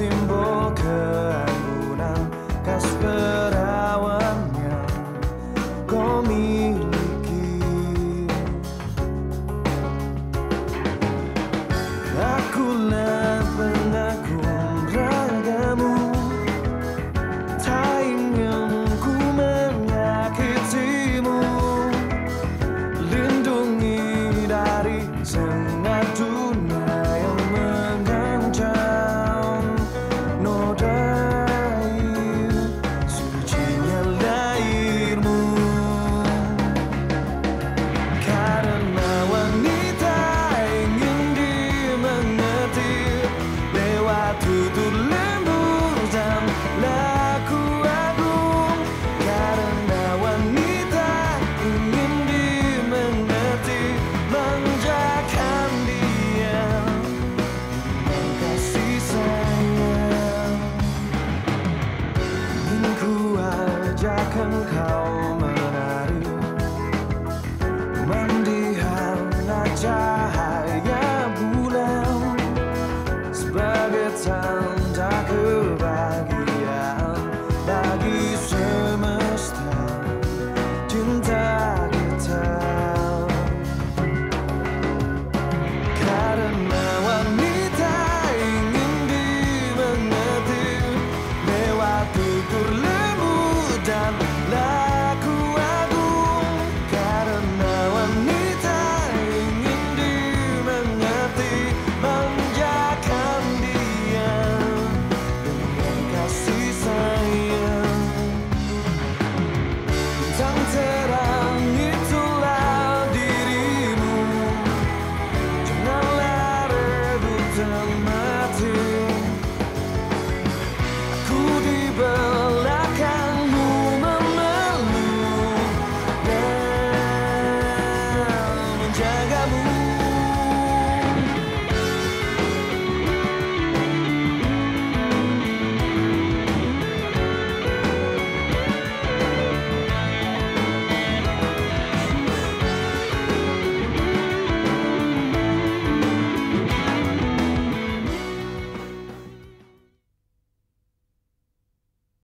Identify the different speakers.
Speaker 1: gembok keanggunan Kas perawan yang kau miliki. Akulah burn to